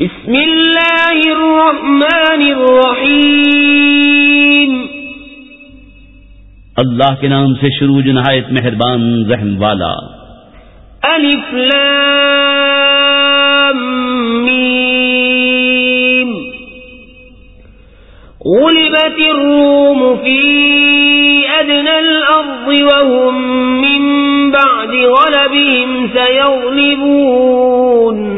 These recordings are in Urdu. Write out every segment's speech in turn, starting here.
بسم اللہ الرحمن الرحیم اللہ کے نام سے شروع جنہایت مہربان رحم والا۔ الف لام میم. غلبت الروم في أدنى الأرض وهم من بعد غلبهم سيغلبون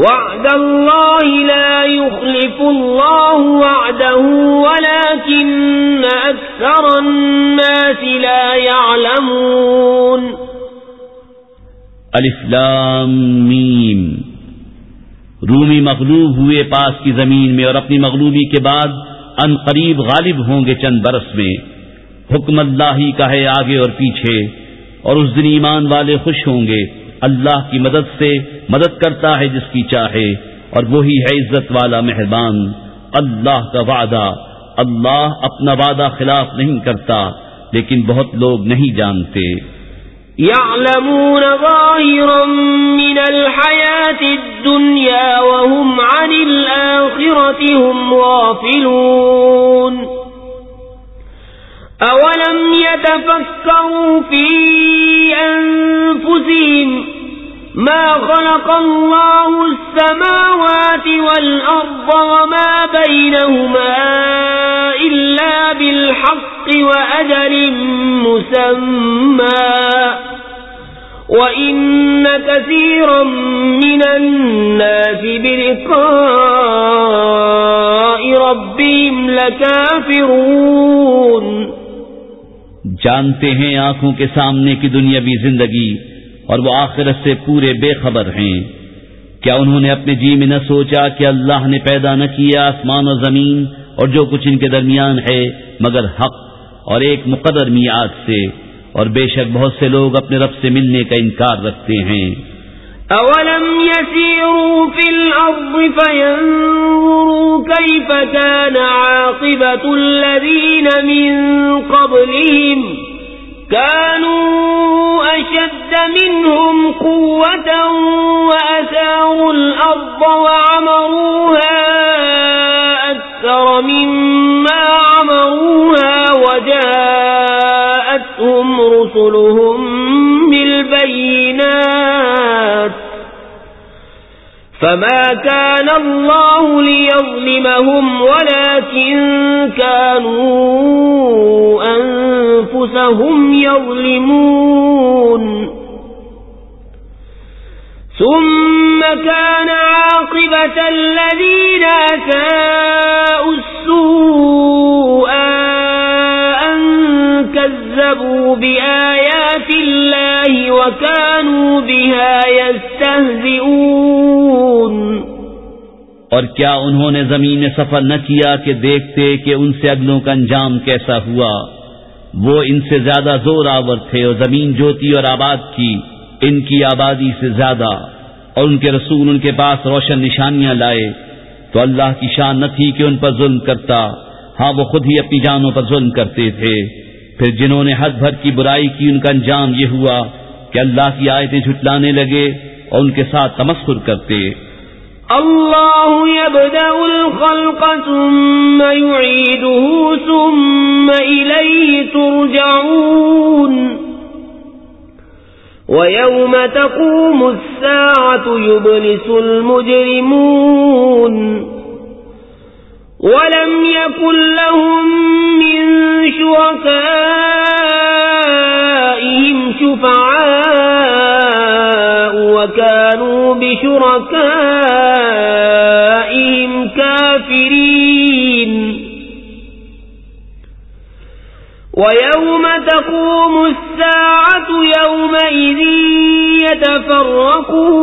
وعد الله لا يخلف الله وعده، ولكن أكثر الناس لا يعلمون. الاسلام میم۔ رومی مغلوب ہوئے پاس کی زمین میں اور اپنی مغلوبی کے بعد ان قریب غالب ہوں گے چند برس میں۔ حکم اللہ ہی کا ہے آگے اور پیچھے، اور اس دن ایمان والے خوش ہوں گے، اللہ کی مدد سے مدد کرتا ہے جس کی چاہے، اور وہی ہے عزت والا مہربان۔ اللہ کا وعدہ۔ اللہ اپنا وعدہ خلاف نہیں کرتا، لیکن بہت لوگ نہیں جانتے۔ يعلمون ظاهرا من الحياة الدنيا وهم عن الآخرة هم غافلون. أولم يتفكروا في أنفسهم ما خلق الله السماوات والأرض وما بينهما إلا بالحق وأجل مسمى. وَإِنَّ كَثِيرًا مِنَ النَّاسِ بِلِقَاءِ رَبِّهِمْ لَكَافِرُونَ. جانتے ہیں آنکھوں کے سامنے کی دنیاوی زندگی اور وہ آخرت سے پورے بے خبر ہیں۔ کیا انہوں نے اپنے جی میں نہ سوچا کہ اللہ نے پیدا نہ کیا آسمان و زمین اور جو کچھ ان کے درمیان ہے مگر حق اور ایک مقدر میعاد سے؟ اور بے شک بہت سے لوگ اپنے رب سے ملنے کا انکار رکھتے ہیں۔ اولم يسيروا في الارض فينظروا كيف كان عاقبة الذين من قبلهم؟ كانوا اشد منهم قوة واثاروا الارض وعمروها اكثر مما عمروها وجاءوا جاءتهم رسلهم بالبينات فما كان الله ليظلمهم ولكن كانوا أنفسهم يظلمون ثم كان عاقبة الذين أساءوا السوء كذبوا بآيات الله وكانوا بها يستهزئون. اور کیا انہوں نے زمین میں سفر نہ کیا کہ دیکھتے کہ ان سے اگلوں کا انجام کیسا ہوا؟ وہ ان سے زیادہ زور آور تھے اور زمین جوتی اور آباد کی۔ ان کی آبادی سے زیادہ اور ان کے رسول ان کے پاس روشن نشانیاں لائے، تو اللہ کی شان نہ تھی کہ ان پر ظلم کرتا۔ ہاں وہ خود ہی اپنی جانوں پر ظلم کرتے تھے۔ پھر جنہوں نے حد بھر کی برائی کی، ان کا انجام یہ ہوا کہ اللہ کی آیتیں جھٹلانے لگے اور ان کے ساتھ تمسخر کرتے۔ اللہ يبدأ الخلق ثم يعيده ثم إليه ترجعون۔ ويوم تقوم الساعة يبلس المجرمون ولم يكن لهم من شركائهم شفعاء وكانوا بشركائهم ويوم تقوم الساعة يومئذ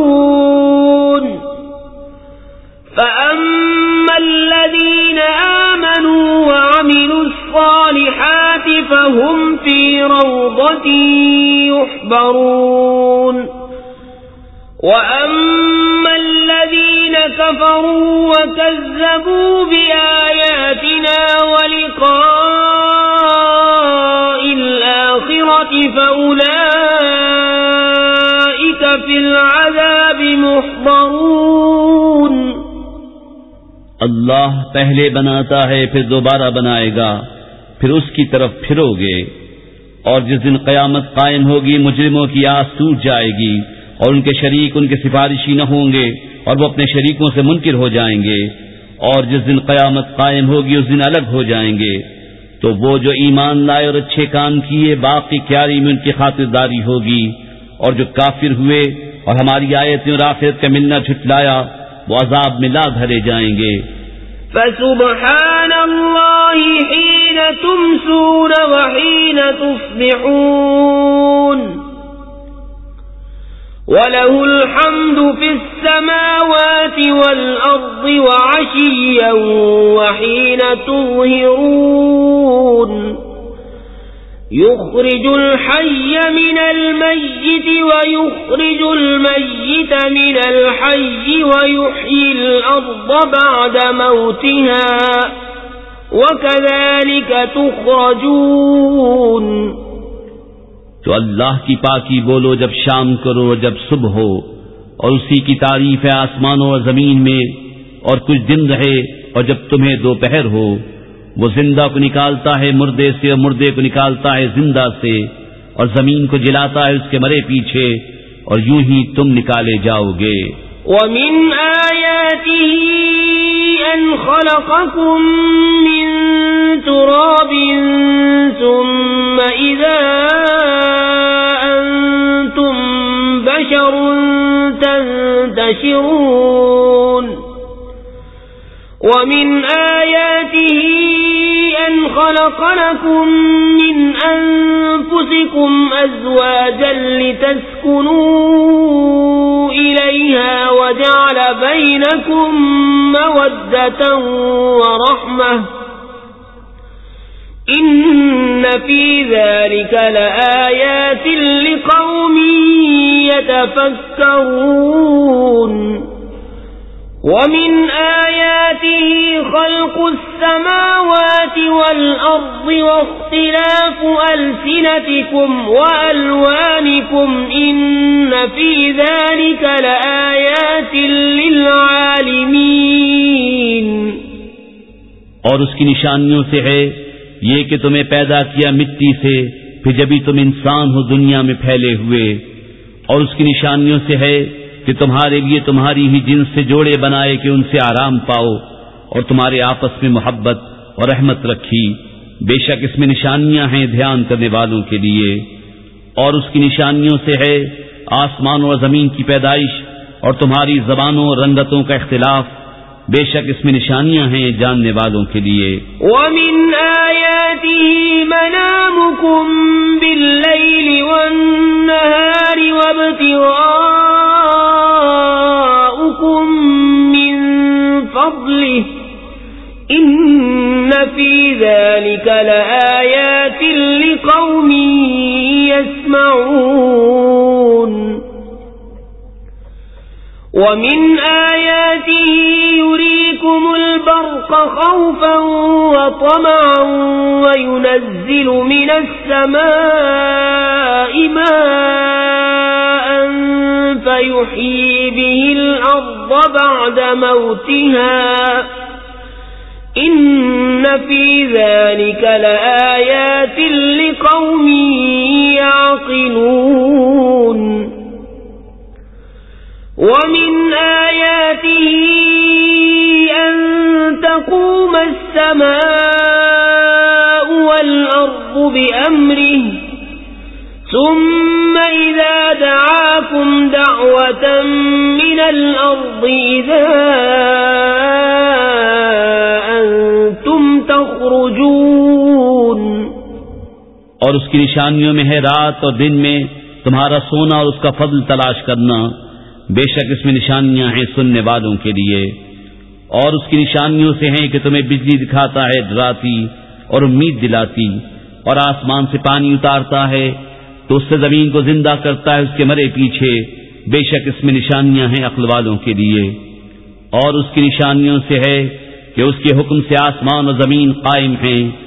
يتفرقون فأما الذين آمنوا وعملوا الصالحات الصالحات فهم في روضة يحبرون وأما الذين كفروا وكذبوا بآياتنا فأولئك في العذاب محضرون. اللہ پہلے بناتا ہے، پھر دوبارہ بنائے گا، پھر اس کی طرف پھرو گے۔ اور جس دن قیامت قائم ہوگی، مجرموں کی آس ٹوٹ جائے گی اور ان کے شریک ان کے سفارشی نہ ہوں گے اور وہ اپنے شریکوں سے منکر ہو جائیں گے۔ اور جس دن قیامت قائم ہوگی، اس دن الگ ہو جائیں گے۔ تو وہ جو ایمان لائے اور اچھے کام کیے، باقی کیاری میں ان کی خاطرداری ہوگی۔ اور جو کافر ہوئے اور ہماری آیتیں اور آخرت کا ملنا جھٹلایا، وہ عذاب میں لا بھرے جائیں گے۔ فسبحان الله حين تمسون وحين تصبحون۔ وله الحمد في السماوات والأرض وعشيا وحين تظهرون۔ يخرج الحي من الميت ويخرج الميت من الحي ويحيي الأرض بعد موتها وكذلك تخرجون تو اللہ کی پاکی بولو جب شام کرو جب صبح ہو اور اسی کی تعریف ہے آسمانوں اور زمین میں اور کچھ دن رہے اور جب تمہیں دوپہر ہو۔ وہ زندہ کو نکالتا ہے، مردے سے اور مردے کو نکالتا ہے زندہ سے اور زمین کو جلاتا ہے اس کے مرے پیچھے اور یوں ہی تم نکالے جاؤ گے۔ وَمِنْ آيَاتِهِ أَنْ خَلَقَكُم مِّن تُرَابٍ ثُمَّ إِذَا أَنْتُمْ بَشَرٌ تَنْتَشِرُونَ وَمِنْ آيَاتِهِ أن خلق لكم من أنفسكم أزواجا لتسكنوا إليها وجعل بينكم مودة ورحمة إن في ذلك لآيات لقوم يتفكرون ومن آياته خلق السماوات والأرض واختلاف ألسنتكم وألوانكم إن في ذلك لآيات للعالمين اور اس کی نشانیوں سے ہے یہ کہ تمہیں پیدا کیا مٹی سے، پھر جبھی تم انسان ہو دنیا میں پھیلے ہوئے۔ اور اس کی نشانیوں سے ہے کہ تمہارے لیے تمہاری ہی جنس سے جوڑے بنائے کہ ان سے آرام پاؤ اور تمہارے آپس میں محبت اور رحمت رکھی۔ بے شک اس میں نشانیاں ہیں دھیان کرنے والوں کے لیے۔ اور اس کی نشانیوں سے ہے آسمان اور زمین کی پیدائش اور تمہاری زبانوں اور رنگتوں کا اختلاف۔ بے شک اس میں نشانیاں ہیں جاننے والوں کے لیے۔ وَمِنْ آيَاتِهِ مَنَامُكُمْ بِاللَّيْلِ وَالنَّهَارِ وَابْتِغَاؤُكُمْ إِنَّ فِي ذَلِكَ لَآيَاتٍ لِقَوْمٍ يَسْمَعُونَ ومن آياته يريكم البرق خوفا وطمعا وينزل من السماء ماء فيحيي به الأرض بعد موتها إن في ذلك لآيات لقوم يعقلون ومن آياته أن تقوم السماء والأرض بأمره ثم إذا دعاكم دعوة من الأرض إذا اور اس کی نشانیوں میں ہے رات اور دن میں تمہارا سونا اور اس کا فضل تلاش کرنا۔ بے شک اس میں نشانیاں ہیں سننے والوں کے لیے۔ اور اس کی نشانیوں سے ہیں کہ تمہیں بجلی دکھاتا ہے، ڈراتی اور امید دلاتی اور آسمان سے پانی اتارتا ہے۔ تو اس سے زمین کو زندہ کرتا ہے، اس کے مرے پیچھے۔ بے شک اس میں نشانیاں ہیں عقل والوں کے لیے۔ اور اس کی نشانیوں سے ہے کہ اس کے حکم سے آسمان اور زمین قائم ہیں۔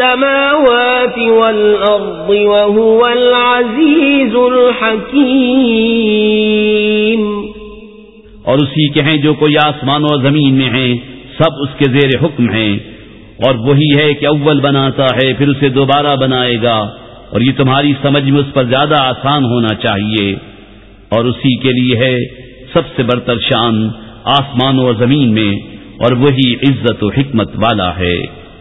السماوات والأرض وهو العزيز الحكيم۔ اور اسی کے ہیں جو کوئی آسمان و زمین میں ہیں، سب اس کے زیر حکم ہیں۔ اور وہی ہے کہ اول بناتا ہے، پھر اسے دوبارہ بنائے گا۔ اور یہ تمہاری سمجھ میں اس پر زیادہ آسان ہونا چاہیے۔ اور اسی کے لیے ہے سب سے برتر شان آسمان و زمین میں، اور وہی عزت و حکمت والا ہے۔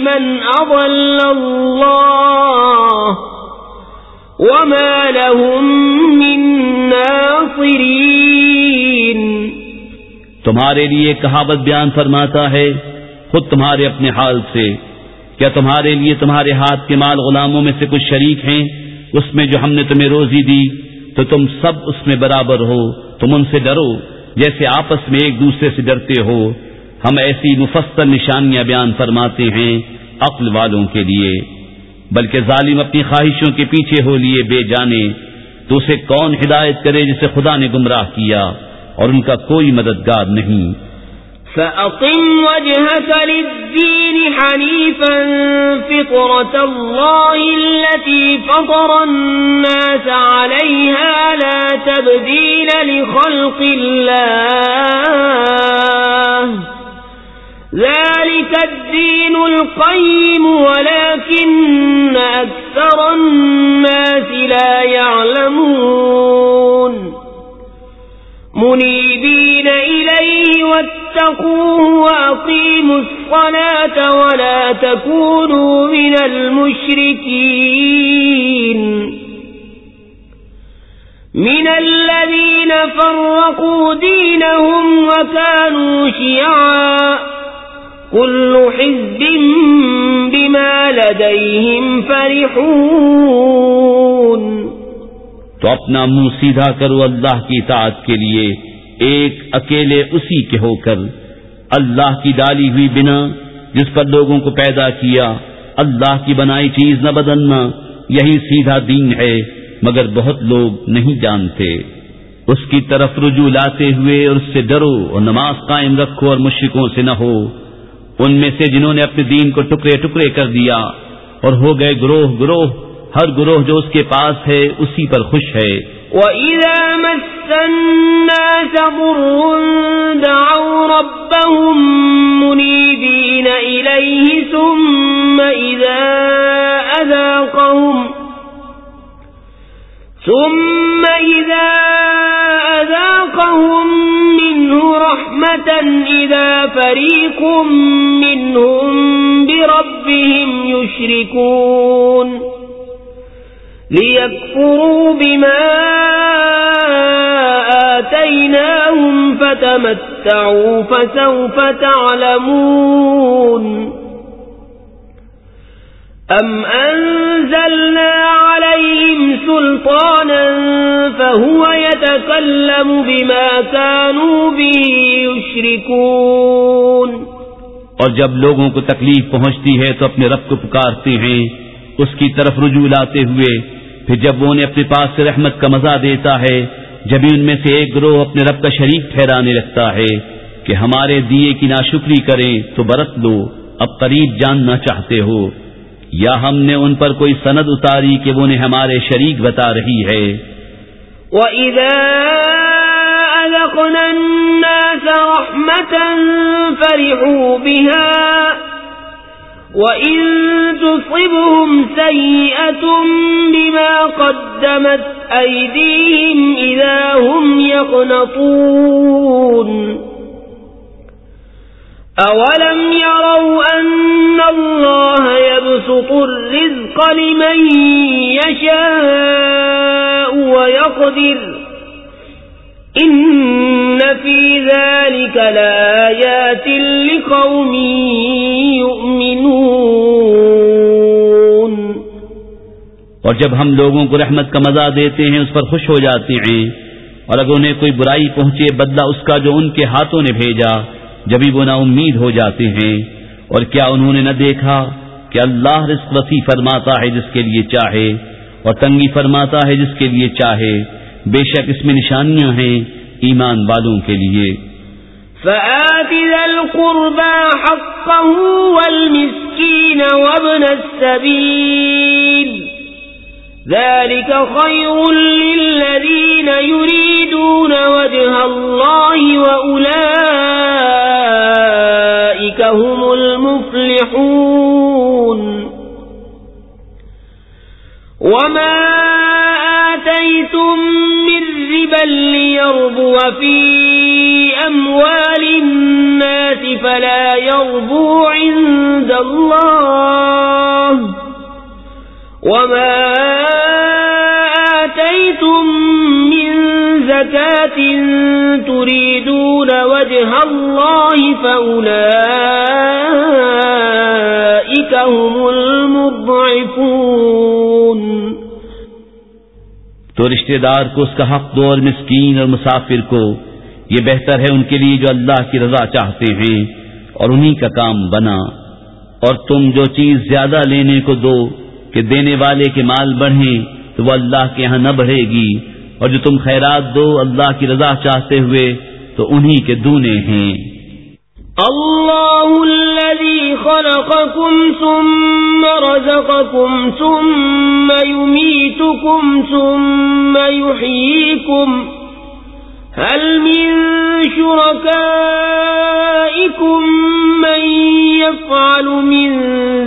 من أضل الله وما لهم من ناصرين. تمہارے لیے کہاوت بیان فرماتا ہے، خود تمہارے اپنے حال سے، کیا تمہارے لیے تمہارے ہاتھ کے مال غلاموں میں سے کچھ شریک ہیں؟ اس میں جو ہم نے تمہیں روزی دی، تو تم سب اس میں برابر ہو، تم ان سے ڈرو، جیسے آپس میں ایک دوسرے سے ڈرتے ہو۔ ہم ایسی مفصل نشانیاں بیان فرماتے ہیں عقل والوں کے لیے، بلکہ ظالم اپنی خواہشوں کے پیچھے ہو لیے بے جانے، تو اسے کون ہدایت کرے جسے خدا نے گمراہ کیا؟ اور ان کا کوئی مددگار نہیں۔ فأقم وجهك للدين حنيفا، فطرة الله التي فطر الناس عليها لا تبديل لخلق الله الدين القيم ولكن أكثر الناس لا يعلمون منيبين إليه واتقوه وأقيموا الصلاة ولا تكونوا من المشركين من الذين فرقوا دينهم وكانوا شيعا كل حزب بما لديهم فرحون. تو اپنا منہ سیدھا کرو اللہ کی اطاعت کے لیے، ایک اکیلے اسی کے ہو کر۔ اللہ کی ڈالی ہوئی بنا، جس پر لوگوں کو پیدا کیا۔ اللہ کی بنائی چیز نہ بدلنا، یہی سیدھا دین ہے، مگر بہت لوگ نہیں جانتے۔ اس کی طرف رجوع لاتے ہوئے اور اس سے ڈرو اور نماز قائم رکھو اور مشرکوں سے نہ ہو۔ ان میں سے جنہوں نے اپنے دین کو ٹکڑے ٹکڑے کر دیا اور ہو گئے گروہ گروہ، ہر گروہ جو اس کے پاس ہے اسی پر خوش ہے۔ وَإِذَا مَسَّ النَّاسَ ضُرٌّ دَعَوْا رَبَّهُم مُنِيبِينَ إِلَيْهِ ثُمَّ إِذَا أَذَاقَهُمْ، ثُمَّ إِذَا رَحْمَةً إِذَا فَرِيقٌ مِّنْهُم بِرَبِّهِمْ يُشْرِكُونَ ليكفروا بما آتيناهم فتمتعوا فسوف تعلمون أم أنزلنا سلطانا فهو يتكلم بما كانوا به يشركون۔ اور جب لوگوں کو تکلیف پہنچتی ہے تو اپنے رب کو پکارتے ہیں، اس کی طرف رجوع لاتے ہوئے۔ پھر جب وہ انہیں اپنے پاس سے رحمت کا مزہ دیتا ہے جبھی ان میں سے ایک گروہ اپنے رب کا شریک ٹھہرانے لگتا ہے کہ ہمارے دیے کی ناشکری کریں تو برت لو، اب قریب جاننا چاہتے ہو۔ یا ہم نے ان پر کوئی سند اتاری کہ وہ انہیں ہمارے شریک بتا رہی ہے؟ وَإِذَا أَذَقْنَا النَّاسَ رَحْمَةً فَرِحُوا بِهَا وَإِن تُصِبْهُمْ سَيِّئَةٌ بِمَا قَدَّمَتْ أَيْدِيهِمْ إِذَا هُمْ يَقْنَطُونَ أَوَلَمْ يَرَوْا أَنَّ اللَّهَ يَبْسُطُ الرِّزْقَ لِمَن يَشَاءُ وَيَقْدِرُ ان فی ذلك لآیات لقوم یؤمنون اور جب ہم لوگوں کو رحمت کا مزہ دیتے ہیں، اس پر خوش ہو جاتے ہیں۔ اور اگر انہیں کوئی برائی پہنچے، بدلہ اس کا جو ان کے ہاتھوں نے بھیجا، جبھی وہ نا امید ہو جاتے ہیں۔ اور کیا انہوں نے نہ دیکھا کہ اللہ رزق وسیع فرماتا ہے جس کے لیے چاہے اور تنگی فرماتا ہے جس کے لیے چاہے؟ بے شک اس میں نشانیاں ہیں ایمان والوں کے لیے۔ فآت ذا القربى حقه والمسكين وابن السبيل۔ ذلك خير للذين يريدون وجه الله وأولئك هم المفلحون وما آتيتم من ربا ليربو في أموال الناس فلا يربو عند الله. وما آتيتم من زكاة تريدون وجه الله فأولئك هم المضعفون تو رشتہ دار کو اس کا حق دو اور مسکین اور مسافر کو یہ بہتر ہے ان کے لیے جو اللہ کی رضا چاہتے ہیں اور انہی کا کام بنا اور تم جو چیز زیادہ لینے کو دو کہ دینے والے کے مال بڑھیں تو وہ اللہ کے ہاں نہ بڑھے گی اور جو تم خیرات دو اللہ کی رضا چاہتے ہوئے، تو انہی کے دونے ہیں۔ الله الذي خلقكم ثم رزقكم ثم يميتكم ثم يحييكم هل من شركائكم من يفعل من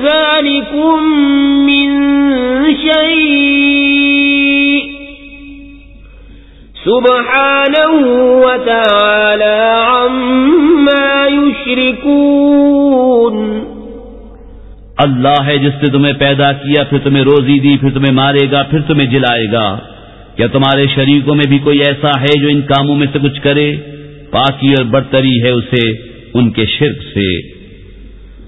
ذلكم من شيء سبحانه وتعالى عما يشركون. اللہ ہے جس نے تمہیں پیدا کیا، پھر تمہیں روزی دی، پھر تمہیں مارے گا، پھر تمہیں جلائے گا۔ کیا تمہارے شریکوں میں بھی کوئی ایسا ہے جو ان کاموں میں سے کچھ کرے؟ پاکی اور برتری ہے اسے ان کے شرک سے۔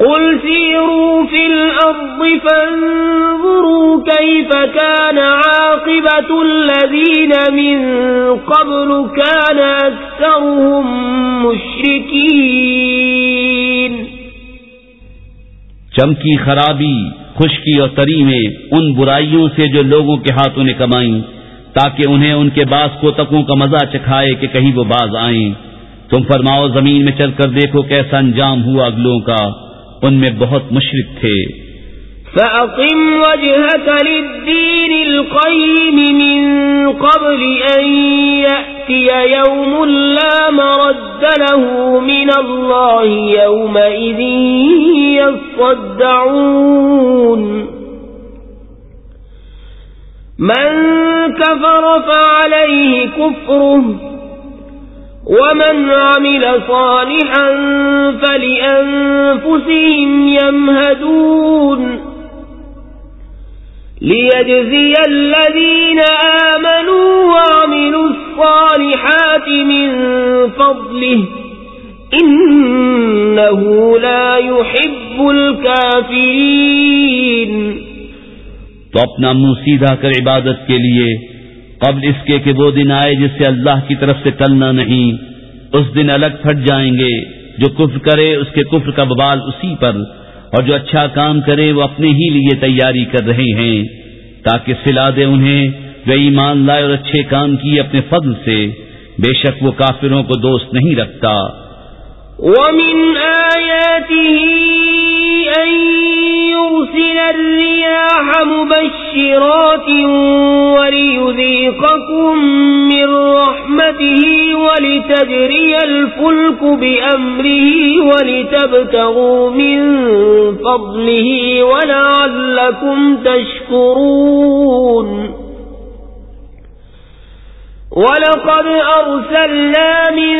قل سيروا في الأرض فانظروا كيف كان عاقبة الذين من قبل كان أكثرهم مشركين. چمکی خرابی، خشکی اور تری میں ان برائیوں سے جو لوگوں کے ہاتھوں نے کمائیں، تاکہ انہیں ان کے باس کو تکوں کا مزہ چکھائے کہ کہیں وہ باز آئیں۔ تم فرماؤ زمین میں چل کر دیکھو کیسا انجام ہوا اگلوں کا۔ ان میں بہت مشرق تھے۔ فَأَقِمْ وَجْهَكَ لِلدِّينِ الْقَيِّمِ مِنْ قَبْلِ أَنْ يَأْتِيَ يَوْمٌ لَا مَرَدَّ لَهُ مِنَ اللَّهِ يَوْمَئِذٍ يَصَّدَّعُونَ مَنْ كَفَرَ فَعَلَيْهِ كُفْرُهُ ومن عمل صالحا فلأنفسهم يمهدون. ليجزي الذين آمنوا وعملوا الصالحات من فضله. إنه لا يحب الكافرين. تو اپنا منہ سیدھا کر عبادت کے لیے قبل اس کے کہ وہ دن آئے جس سے اللہ کی طرف سے ٹلنا نہیں، اس دن الگ پھٹ جائیں گے، جو کفر کرے اس کے کفر کا ببال اسی پر، اور جو اچھا کام کرے وہ اپنے ہی لیے تیاری کر رہے ہیں، تاکہ سلا دے انہیں جو ایمان لائے اور اچھے کام کیے اپنے فضل سے۔ بے شک وہ کافروں کو دوست نہیں رکھتا۔ ومن آياته أن يرسل الرياح مبشرات وليذيقكم من رحمته ولتجري الفلك بأمره ولتبتغوا من فضله ولعلكم تشكرون وَلَقَدْ أَرْسَلْنَا مِن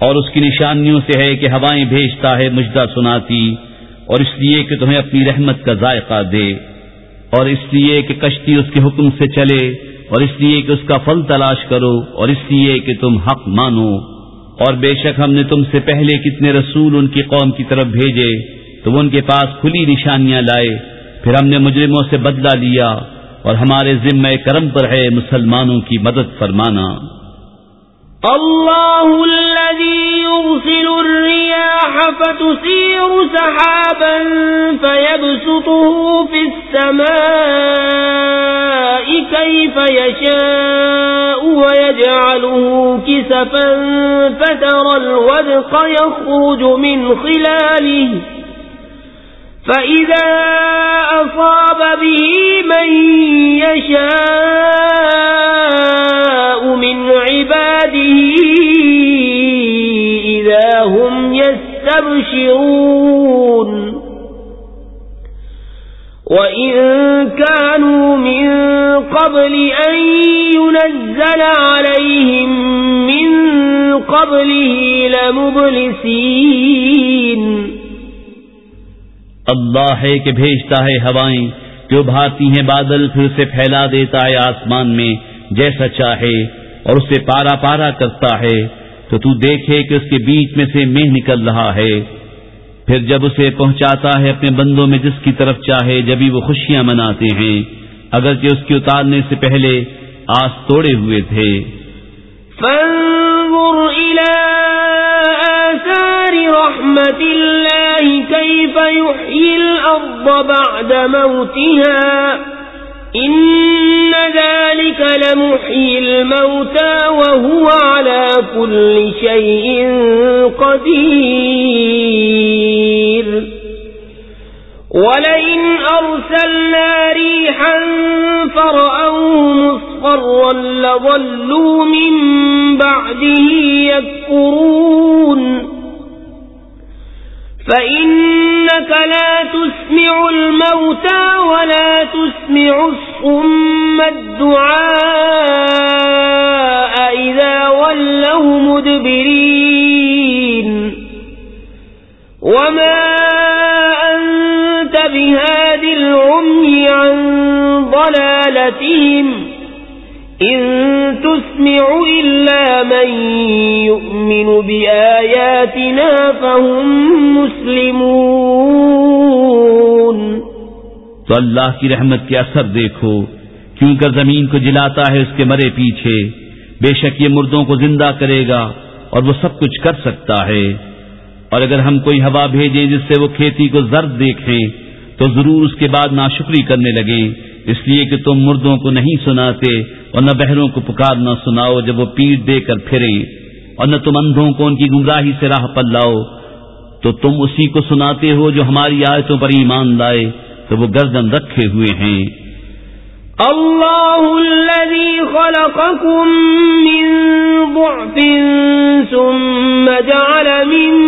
اور اس کی نشانیوں سے ہے کہ ہوائیں بھیجتا ہے مجدہ سناتی، اور اس لیے کہ تمہیں اپنی رحمت کا ذائقہ دے، اور اس لیے کہ کشتی اس کے حکم سے چلے، اور اس لیے کہ اس کا پھل تلاش کرو، اور اس لیے کہ تم حق مانو۔ اور بے شک ہم نے تم سے پہلے کتنے رسول ان کی قوم کی طرف بھیجے، تو وہ ان کے پاس کھلی نشانیاں لائے۔ پھر ہم نے مجرموں سے بدلہ لیا، اور ہمارے ذمہ کرم پر ہے مسلمانوں کی مدد فرمانا۔ اللہ الذي يرسل الرياح فتسير سحابا فيبسطه في السماء كيف يشاء ويجعله كسفا فترى الودق يخرج من خلاله فإذا أصاب به من يشاء إذا هم يستبشرون وإن كانوا من قبل أن ينزل عليهم من قبله لمبلسين اللہ ہے کہ بھیجتا ہے ہوائیں، جو بھاتی ہیں بادل پھر اسے پھیلا دیتا ہے آسمان میں، جیسا چاہے، اور اسے پارا پارا کرتا ہے۔ تو تو دیکھے کہ اس کے بیچ میں سے مہ نکل رہا ہے۔ پھر جب اسے پہنچاتا ہے اپنے بندوں میں جس کی طرف چاہے، جبھی وہ خوشیاں مناتے ہیں۔ اگرچہ اس کے اتارنے سے پہلے آس توڑے ہوئے تھے۔ فانظر آثار رحمت الله كيف يحيي الأرض بعد موتها۔ إن ذلك لمحيي الموتى وهو على كل شيء قدير ولئن أرسلنا ريحا فرأوه مصفرا لظلوا من بعده يكفرون فإنك لا تسمع الموتى ولا تسمع الصم الدعاء إذا وله مدبرين وما أنت بهاد العمي عن ضلالتهم إن تسمع إلا من يؤمن بآياتنا فهم مسلمون. تو اللہ کی رحمت کے اثر دیکھو، کیوں کر زمین کو جلاتا ہے اس کے مرے پیچھے، بے شک یہ مردوں کو زندہ کرے گا اور وہ سب کچھ کر سکتا ہے۔ اور اگر ہم کوئی ہوا بھیجیں جس سے وہ کھیتی کو زرد دیکھیں، تو ضرور اس کے بعد ناشکری کرنے لگیں۔ اس لیے کہ تم مردوں کو نہیں سناتے اور نہ بہروں کو پکار نہ سناؤ جب وہ پیٹ دے کر پھریں اور نہ تم اندھوں کو ان کی گمراہی سے راہ پر لاؤ۔ تو تم اسی کو سناتے ہو جو ہماری آیتوں پر ایمان لائے، تو وہ گردن رکھے ہوئے ہیں۔ اللہ الذي خلقكم من ضعف ثم جعل من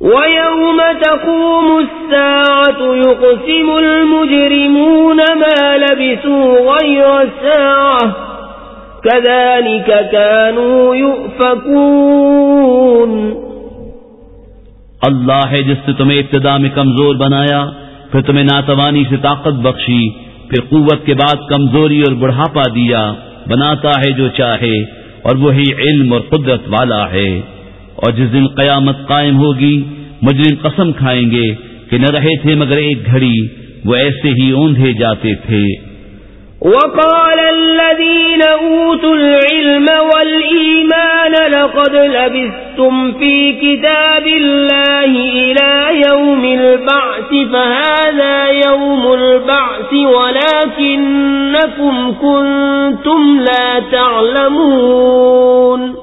ويوم تقوم الساعة يقسم المجرمون ما لبسوا غير الساعة كذلك كانوا يؤفكون اللہ ہے جس نے تمہیں ابتدا میں کمزور بنایا، پھر تمہیں ناتوانی سے طاقت بخشی، پھر قوت کے بعد کمزوری اور بڑھاپا دیا، بناتا ہے جو چاہے، اور وہی علم اور قدرت والا ہے۔ اور جس دن قیامت قائم ہوگی، مجرم قسم کھائیں گے کہ نہ رہے تھے مگر ایک گھڑی، وہ ایسے ہی اوندھے جاتے تھے۔ وقال الذين أوتوا العلم والإيمان لقد لبثتم في كتاب الله إلى يوم البعث، فهذا يوم البعث، ولكنكم كنتم لا تعلمون۔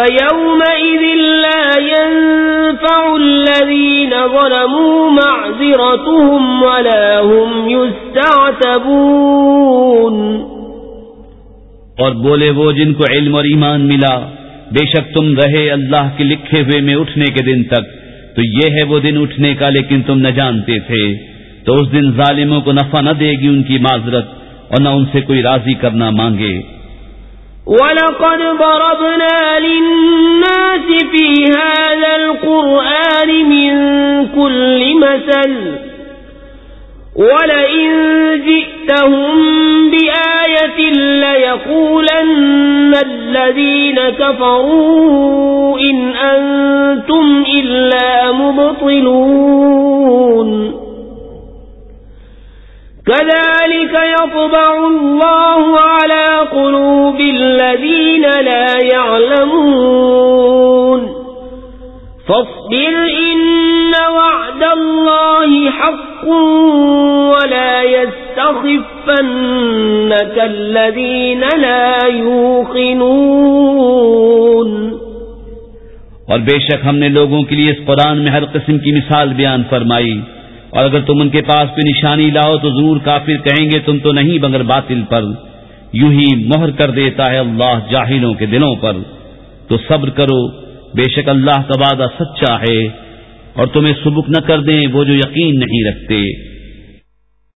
فيومئذ لا ينفع الذين ظلموا معذرتهم ولا هم يستعتبون اور بولے وہ جن کو علم اور ایمان ملا، بے شک تم رہے اللہ کے لکھے ہوئے میں اٹھنے کے دن تک۔ تو یہ ہے وہ دن اٹھنے کا، لیکن تم نہ جانتے تھے۔ تو اس دن ظالموں کو نفع نہ دے گی ان کی معذرت، اور نہ ان سے کوئی راضی کرنا مانگے۔ وَلَقَدْ ضَرَبْنَا لِلنَّاسِ فِي هَذَا الْقُرْآنِ مِنْ كُلِّ مَثَلٍ وَلَئِنْ جِئْتَهُمْ بِآيَةٍ لَيَقُولَنَّ الَّذِينَ كَفَرُوا إِنْ أَنْتُمْ إِلَّا مُبْطِلُونَ كذلك يطبع الله على قلوب الذين لا يعلمون. فاصبر إن وعد الله حق ولا يستخفنك الذين لا يوقنون. اور بے شک ہم نے لوگوں کے لیے اس قرآن میں ہر قسم کی مثال بیان فرمائی۔ اور اگر تم ان کے پاس کوئی نشانی لاؤ تو ضرور کافر کہیں گے تم تو نہیں مگر باطل پر۔ یوں ہی مہر کر دیتا ہے اللہ جاہلوں کے دلوں پر، تو صبر کرو، بے شک اللہ کا وعدہ سچا ہے، اور تمہیں سبک نہ کر دیں وہ جو یقین نہیں رکھتے۔